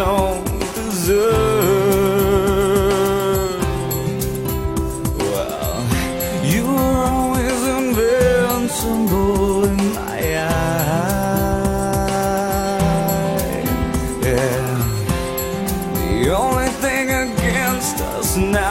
don't deserve. Well, you were always invincible in my eyes. Yeah, the only thing against us now.